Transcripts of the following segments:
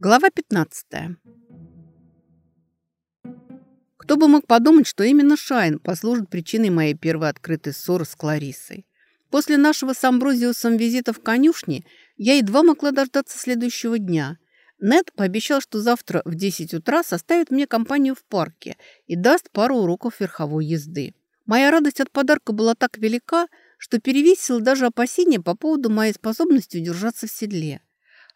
Глава 15. Кто бы мог подумать, что именно Шайн послужит причиной моей первой открытой ссоры с Кларисой. После нашего с Амброзиусом визита в конюшни я едва могла дождаться следующего дня. Нед пообещал, что завтра в 10 утра составит мне компанию в парке и даст пару уроков верховой езды. Моя радость от подарка была так велика, что перевесила даже опасения по поводу моей способности удержаться в седле.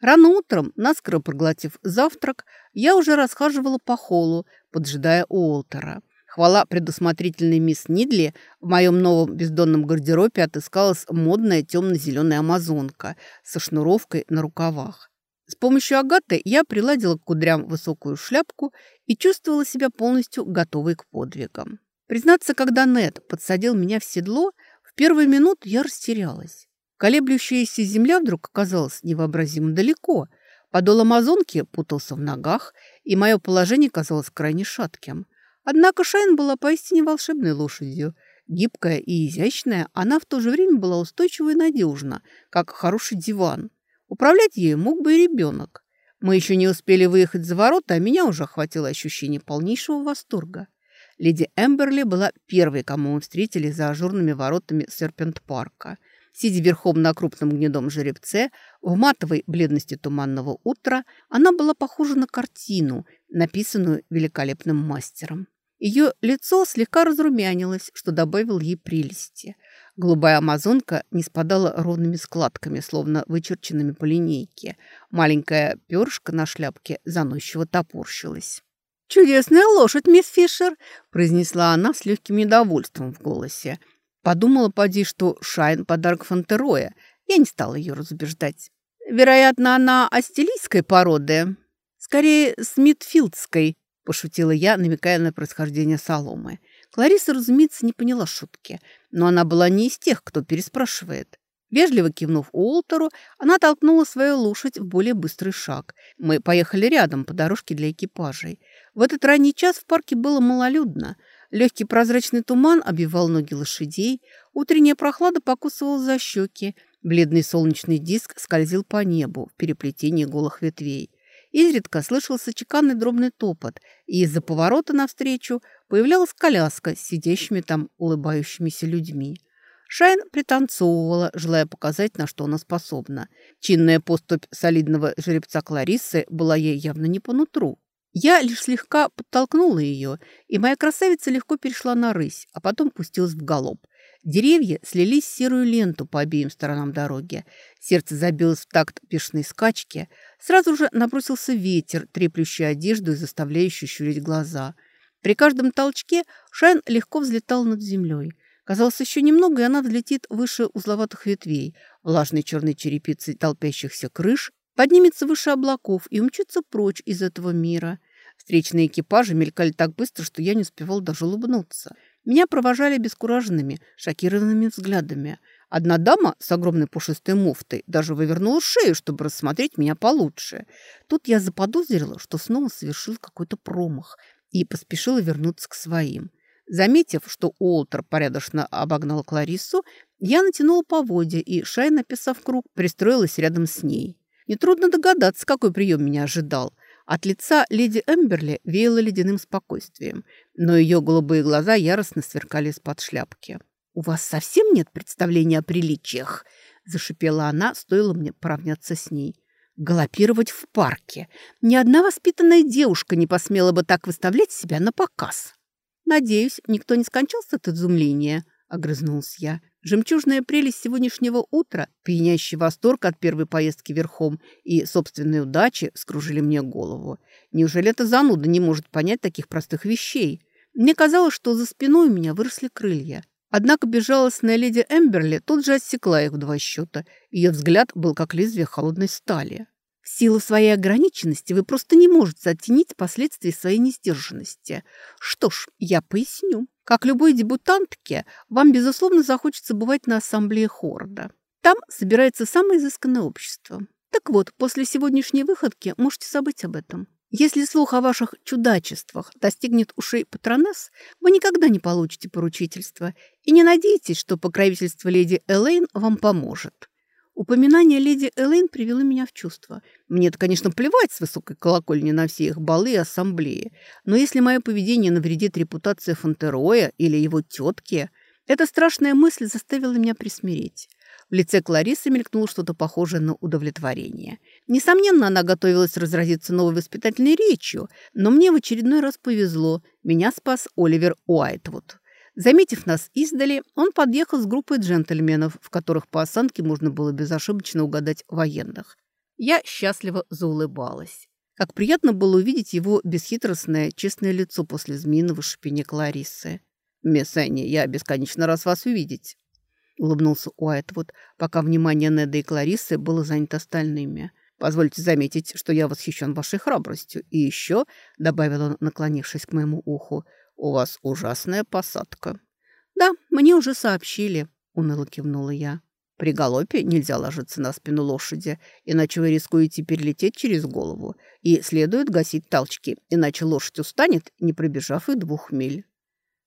Рано утром, наскоро проглотив завтрак, я уже расхаживала по холлу, поджидая Уолтера. Хвала предусмотрительной мисс Нидли, в моем новом бездонном гардеробе отыскалась модная темно-зеленая амазонка со шнуровкой на рукавах. С помощью агаты я приладила к кудрям высокую шляпку и чувствовала себя полностью готовой к подвигам. Признаться, когда Нед подсадил меня в седло, в первую минуту я растерялась. Колеблющаяся земля вдруг оказалась невообразимо далеко. Подол амазонки путался в ногах, и мое положение казалось крайне шатким. Однако Шайн была поистине волшебной лошадью. Гибкая и изящная, она в то же время была устойчива и надежна, как хороший диван. Управлять ею мог бы и ребенок. Мы еще не успели выехать за ворота, а меня уже охватило ощущение полнейшего восторга. Леди Эмберли была первой, кому мы встретили за ажурными воротами Серпент-парка – Сидя верхом на крупном гнедом жеребце, в матовой бледности туманного утра, она была похожа на картину, написанную великолепным мастером. Ее лицо слегка разрумянилось, что добавил ей прелести. Голубая амазонка не спадала ровными складками, словно вычерченными по линейке. Маленькая перышко на шляпке заносчиво топорщилась. «Чудесная лошадь, мисс Фишер!» – произнесла она с легким недовольством в голосе – Подумала, поди, что Шайн – подарок Фонтероя. Я не стала ее разубеждать. Вероятно, она астилийской породы. Скорее, смитфилдской, пошутила я, намекая на происхождение соломы. Клариса, разумеется, не поняла шутки, но она была не из тех, кто переспрашивает. Вежливо кивнув Уолтеру, она толкнула свою лошадь в более быстрый шаг. Мы поехали рядом по дорожке для экипажей. В этот ранний час в парке было малолюдно – Легкий прозрачный туман обивал ноги лошадей, утренняя прохлада покусывала за щеки, бледный солнечный диск скользил по небу в переплетении голых ветвей. Изредка слышался чеканный дробный топот, и из-за поворота навстречу появлялась коляска с сидящими там улыбающимися людьми. Шайн пританцовывала, желая показать, на что она способна. Чинная поступь солидного жеребца Клариссы была ей явно не по нутру. Я лишь слегка подтолкнула ее, и моя красавица легко перешла на рысь, а потом пустилась в галоп. Деревья слились в серую ленту по обеим сторонам дороги. Сердце забилось в такт бешеной скачки. Сразу же набросился ветер, треплющий одежду и заставляющий щурить глаза. При каждом толчке Шайн легко взлетал над землей. Казалось, еще немного, и она взлетит выше узловатых ветвей, влажной черной черепицы толпящихся крыш поднимется выше облаков и умчится прочь из этого мира. Встречные экипажи мелькали так быстро, что я не успевал даже улыбнуться. Меня провожали бескураженными, шокированными взглядами. Одна дама с огромной пушистой муфтой даже вывернула шею, чтобы рассмотреть меня получше. Тут я заподозрила, что снова совершил какой-то промах и поспешила вернуться к своим. Заметив, что Уолтер порядочно обогнал Клариссу, я натянула поводья и, шай написав круг, пристроилась рядом с ней. Нетрудно догадаться, какой прием меня ожидал. От лица леди Эмберли веяло ледяным спокойствием, но ее голубые глаза яростно сверкали из-под шляпки. «У вас совсем нет представления о приличиях?» – зашипела она, стоило мне поравняться с ней. «Галопировать в парке. Ни одна воспитанная девушка не посмела бы так выставлять себя на показ». «Надеюсь, никто не скончался от изумления?» – огрызнулась я. Жемчужная прелесть сегодняшнего утра, пьянящий восторг от первой поездки верхом и собственной удачи скружили мне голову. Неужели эта зануда не может понять таких простых вещей? Мне казалось, что за спиной у меня выросли крылья. Однако безжалостная леди Эмберли тут же отсекла их в два счета. Ее взгляд был как лезвие холодной стали. В силу своей ограниченности вы просто не можете оттенить последствия своей несдержанности. Что ж, я поясню. Как любой дебютантке, вам, безусловно, захочется бывать на ассамблее Хорда. Там собирается самое изысканное общество. Так вот, после сегодняшней выходки можете забыть об этом. Если слух о ваших чудачествах достигнет ушей патронесс, вы никогда не получите поручительства и не надейтесь, что покровительство леди Элейн вам поможет. Упоминание леди Элейн привело меня в чувство. мне это, конечно, плевать с высокой колокольни на все их балы и ассамблеи, но если мое поведение навредит репутации Фонтероя или его тетки, эта страшная мысль заставила меня присмиреть. В лице Кларисы мелькнуло что-то похожее на удовлетворение. Несомненно, она готовилась разразиться новой воспитательной речью, но мне в очередной раз повезло. Меня спас Оливер Уайтвуд. Заметив нас издали, он подъехал с группой джентльменов, в которых по осанке можно было безошибочно угадать военных. Я счастливо заулыбалась. Как приятно было увидеть его бесхитростное, честное лицо после змеиного шипения Кларисы. «Мисс Энни, я бесконечно раз вас увидеть» улыбнулся Уайтвуд, пока внимание Неда и Кларисы было занято остальными. «Позвольте заметить, что я восхищен вашей храбростью. И еще», — добавил он, наклонившись к моему уху, — «у вас ужасная посадка». «Да, мне уже сообщили», — уныло кивнула я. «При галопе нельзя ложиться на спину лошади, иначе вы рискуете перелететь через голову, и следует гасить толчки, иначе лошадь устанет, не пробежав и двух миль».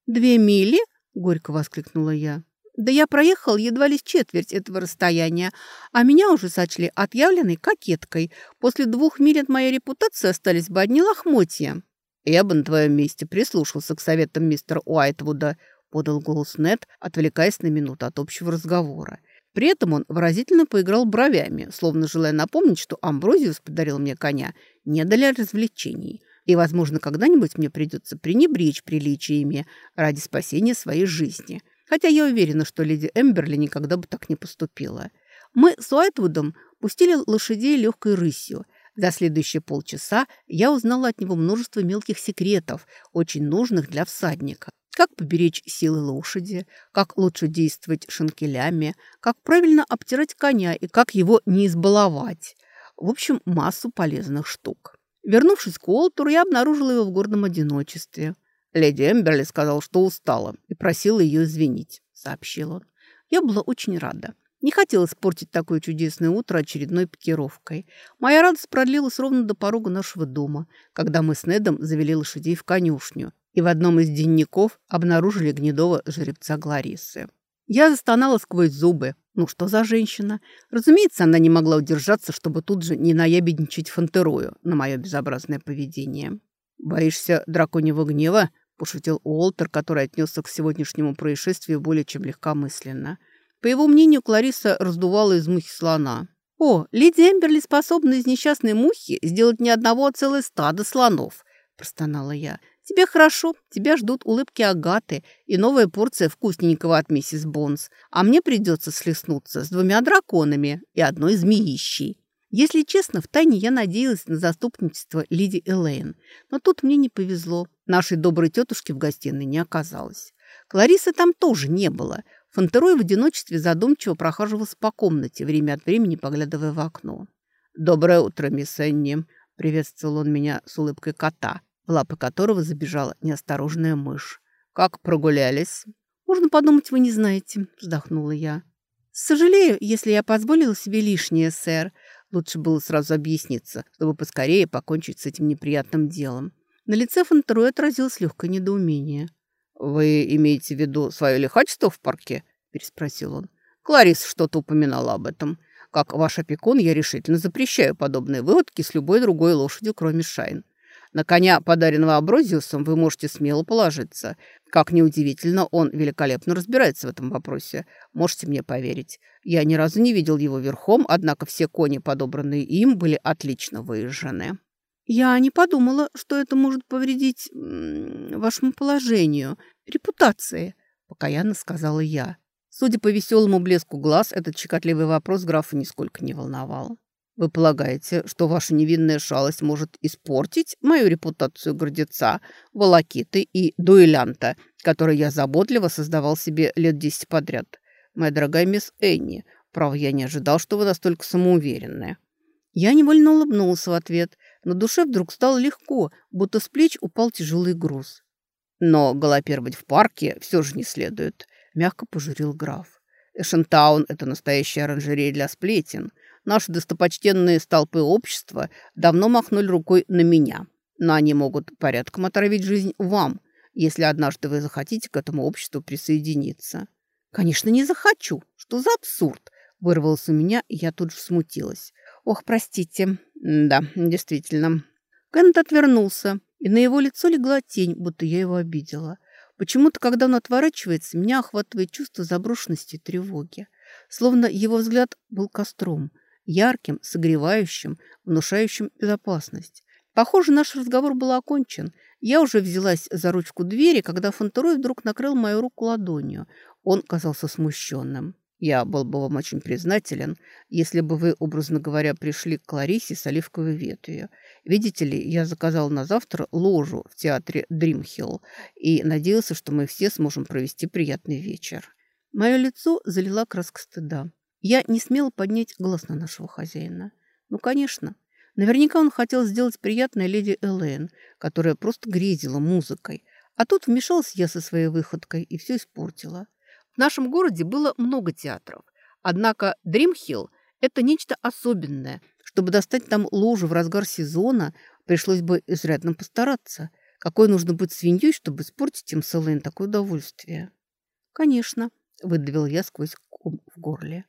«Две мили?» — горько воскликнула я. Да я проехал едва ли четверть этого расстояния, а меня уже сочли отъявленной кокеткой. После двух миль от моей репутации остались бы одни лохмотья. «Я бы на твоем месте прислушался к советам мистера Уайтвуда», — подал голос Нед, отвлекаясь на минуту от общего разговора. При этом он выразительно поиграл бровями, словно желая напомнить, что Амброзиус подарил мне коня не для развлечений. И, возможно, когда-нибудь мне придется пренебречь приличиями ради спасения своей жизни — Хотя я уверена, что леди Эмберли никогда бы так не поступила. Мы с Уайтвудом пустили лошадей легкой рысью. За следующие полчаса я узнала от него множество мелких секретов, очень нужных для всадника. Как поберечь силы лошади, как лучше действовать шинкелями, как правильно обтирать коня и как его не избаловать. В общем, массу полезных штук. Вернувшись к Уолтеру, я обнаружила его в гордом одиночестве. Леди Эмберли сказал, что устала и просила ее извинить, сообщил он. Я была очень рада. Не хотела испортить такое чудесное утро очередной пикировкой. Моя радость продлилась ровно до порога нашего дома, когда мы с Недом завели лошадей в конюшню и в одном из денников обнаружили гнедого жеребца Гларисы. Я застонала сквозь зубы. Ну что за женщина? Разумеется, она не могла удержаться, чтобы тут же не наябедничать фантерою на мое безобразное поведение. «Боишься драконьего гнева?» – пошутил Уолтер, который отнесся к сегодняшнему происшествию более чем легкомысленно. По его мнению, Клариса раздувала из мухи слона. «О, леди Эмберли способна из несчастной мухи сделать ни одного, а целое стадо слонов», – простонала я. «Тебе хорошо, тебя ждут улыбки Агаты и новая порция вкусненького от миссис Бонс, а мне придется слеснуться с двумя драконами и одной змеищей». Если честно, втайне я надеялась на заступничество леди Элейн, но тут мне не повезло. Нашей доброй тетушки в гостиной не оказалось. Кларисы там тоже не было. Фонтерой в одиночестве задумчиво прохаживался по комнате, время от времени поглядывая в окно. «Доброе утро, мисс Энни!» — приветствовал он меня с улыбкой кота, в лапы которого забежала неосторожная мышь. «Как прогулялись?» «Можно подумать, вы не знаете», — вздохнула я. «Сожалею, если я позволила себе лишнее, сэр. Лучше было сразу объясниться, чтобы поскорее покончить с этим неприятным делом. На лице Фонтерой отразилось легкое недоумение. «Вы имеете в виду свое лихачество в парке?» – переспросил он. «Кларис что-то упоминала об этом. Как ваш опекун, я решительно запрещаю подобные выводки с любой другой лошадью, кроме Шайн. На коня, подаренного Аброзиусом, вы можете смело положиться. Как неудивительно, он великолепно разбирается в этом вопросе. Можете мне поверить. Я ни разу не видел его верхом, однако все кони, подобранные им, были отлично выезжены. Я не подумала, что это может повредить вашему положению, репутации, покаянно сказала я. Судя по веселому блеску глаз, этот щекотливый вопрос графа нисколько не волновал. Вы полагаете, что ваша невинная шалость может испортить мою репутацию гордеца, волокиты и дуэлянта, который я заботливо создавал себе лет десять подряд? Моя дорогая мисс Энни, право, я не ожидал, что вы настолько самоуверенная». Я невольно улыбнулся в ответ. На душе вдруг стало легко, будто с плеч упал тяжелый груз. «Но галопировать в парке все же не следует», — мягко пожурил граф. «Эшентаун — это настоящая оранжерея для сплетен». Наши достопочтенные столпы общества давно махнули рукой на меня. Но они могут порядком отравить жизнь вам, если однажды вы захотите к этому обществу присоединиться. Конечно, не захочу. Что за абсурд? Вырвался у меня, и я тут же смутилась. Ох, простите. Да, действительно. Кеннет отвернулся, и на его лицо легла тень, будто я его обидела. Почему-то, когда он отворачивается, меня охватывает чувство заброшенности и тревоги. Словно его взгляд был костром, ярким, согревающим, внушающим безопасность. Похоже, наш разговор был окончен. Я уже взялась за ручку двери, когда Фонтерой вдруг накрыл мою руку ладонью. Он казался смущенным. Я был бы вам очень признателен, если бы вы, образно говоря, пришли к Кларисе с оливковой ветвью. Видите ли, я заказал на завтра ложу в театре Дримхилл и надеялся, что мы все сможем провести приятный вечер. Мое лицо залила краска стыда. Я не смела поднять глаз на нашего хозяина. Ну, конечно. Наверняка он хотел сделать приятное леди Элейн, которая просто грезила музыкой. А тут вмешалась я со своей выходкой и все испортила. В нашем городе было много театров. Однако Дримхилл – это нечто особенное. Чтобы достать там ложу в разгар сезона, пришлось бы изрядно постараться. Какой нужно быть свиньей, чтобы испортить им с Элейн такое удовольствие? Конечно, выдавил я сквозь ком в горле.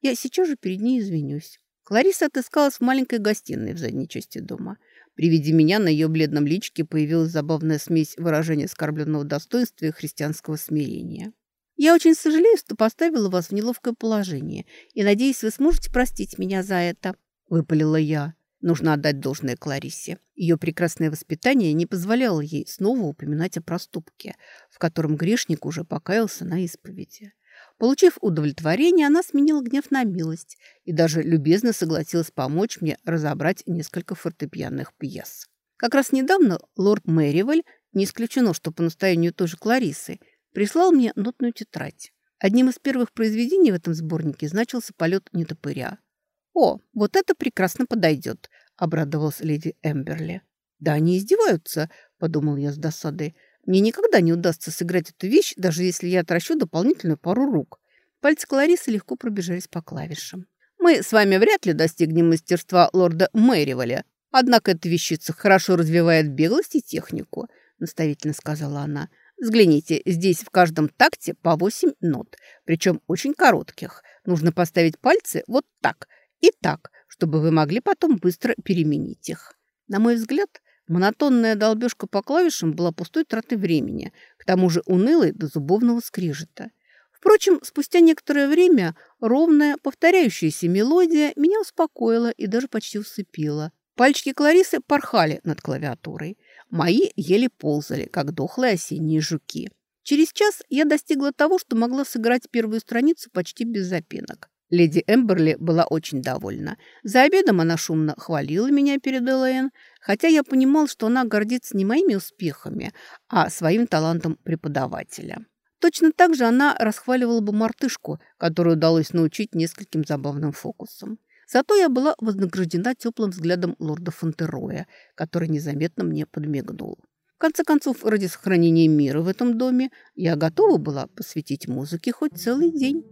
Я сейчас же перед ней извинюсь. Клариса отыскалась в маленькой гостиной в задней части дома. При виде меня на ее бледном личике появилась забавная смесь выражения оскорбленного достоинства и христианского смирения. «Я очень сожалею, что поставила вас в неловкое положение, и надеюсь, вы сможете простить меня за это», – выпалила я. Нужно отдать должное Кларисе. Ее прекрасное воспитание не позволяло ей снова упоминать о проступке, в котором грешник уже покаялся на исповеди. Получив удовлетворение, она сменила гнев на милость и даже любезно согласилась помочь мне разобрать несколько фортепианных пьес. Как раз недавно лорд Мэривель, не исключено, что по настоянию той же Кларисы, прислал мне нотную тетрадь. Одним из первых произведений в этом сборнике значился полет нетопыря. «О, вот это прекрасно подойдет», — обрадовалась леди Эмберли. «Да они издеваются», — подумал я с досадой. «Мне никогда не удастся сыграть эту вещь, даже если я отращу дополнительную пару рук». Пальцы Кларисы легко пробежались по клавишам. «Мы с вами вряд ли достигнем мастерства лорда Мэриволя, однако эта вещица хорошо развивает беглость и технику», — наставительно сказала она. «Взгляните, здесь в каждом такте по восемь нот, причем очень коротких. Нужно поставить пальцы вот так — и так, чтобы вы могли потом быстро переменить их. На мой взгляд, монотонная долбежка по клавишам была пустой тратой времени, к тому же унылой до зубовного скрижета. Впрочем, спустя некоторое время ровная, повторяющаяся мелодия меня успокоила и даже почти усыпила. Пальчики Кларисы порхали над клавиатурой. Мои еле ползали, как дохлые осенние жуки. Через час я достигла того, что могла сыграть первую страницу почти без запинок. Леди Эмберли была очень довольна. За обедом она шумно хвалила меня перед Элэйн, хотя я понимал, что она гордится не моими успехами, а своим талантом преподавателя. Точно так же она расхваливала бы мартышку, которую удалось научить нескольким забавным фокусам. Зато я была вознаграждена теплым взглядом лорда Фонтероя, который незаметно мне подмигнул. В конце концов, ради сохранения мира в этом доме я готова была посвятить музыке хоть целый день.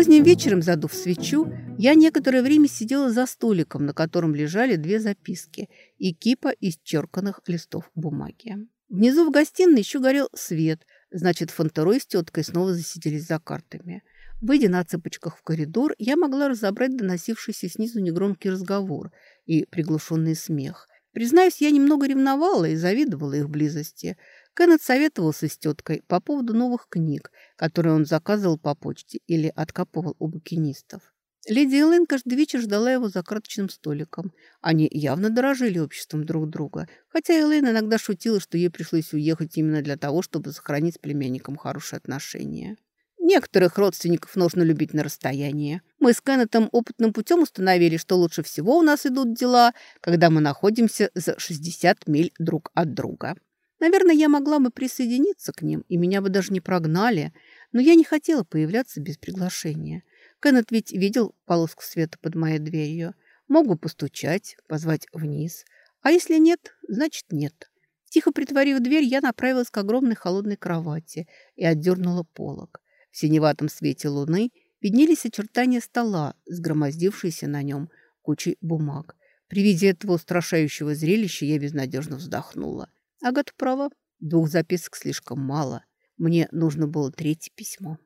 Поздним вечером, задув свечу, я некоторое время сидела за столиком, на котором лежали две записки и кипа исчерканных листов бумаги. Внизу в гостиной еще горел свет, значит, Фонтерой с теткой снова засиделись за картами. Выйдя на цыпочках в коридор, я могла разобрать доносившийся снизу негромкий разговор и приглушенный смех. Признаюсь, я немного ревновала и завидовала их близости – Кеннет советовался с теткой по поводу новых книг, которые он заказывал по почте или откапывал у букинистов. Леди Элэйн каждый вечер ждала его за карточным столиком. Они явно дорожили обществом друг друга, хотя Элэйн иногда шутила, что ей пришлось уехать именно для того, чтобы сохранить с племянником хорошие отношения. Некоторых родственников нужно любить на расстоянии. Мы с Кеннетом опытным путем установили, что лучше всего у нас идут дела, когда мы находимся за 60 миль друг от друга. Наверное, я могла бы присоединиться к ним, и меня бы даже не прогнали, но я не хотела появляться без приглашения. Кеннет ведь видел полоску света под моей дверью. Мог бы постучать, позвать вниз. А если нет, значит нет. Тихо притворив дверь, я направилась к огромной холодной кровати и отдернула полог. В синеватом свете луны виднелись очертания стола, сгромоздившиеся на нем кучей бумаг. При виде этого устрашающего зрелища я безнадежно вздохнула. Агата права, двух записок слишком мало. Мне нужно было третье письмо.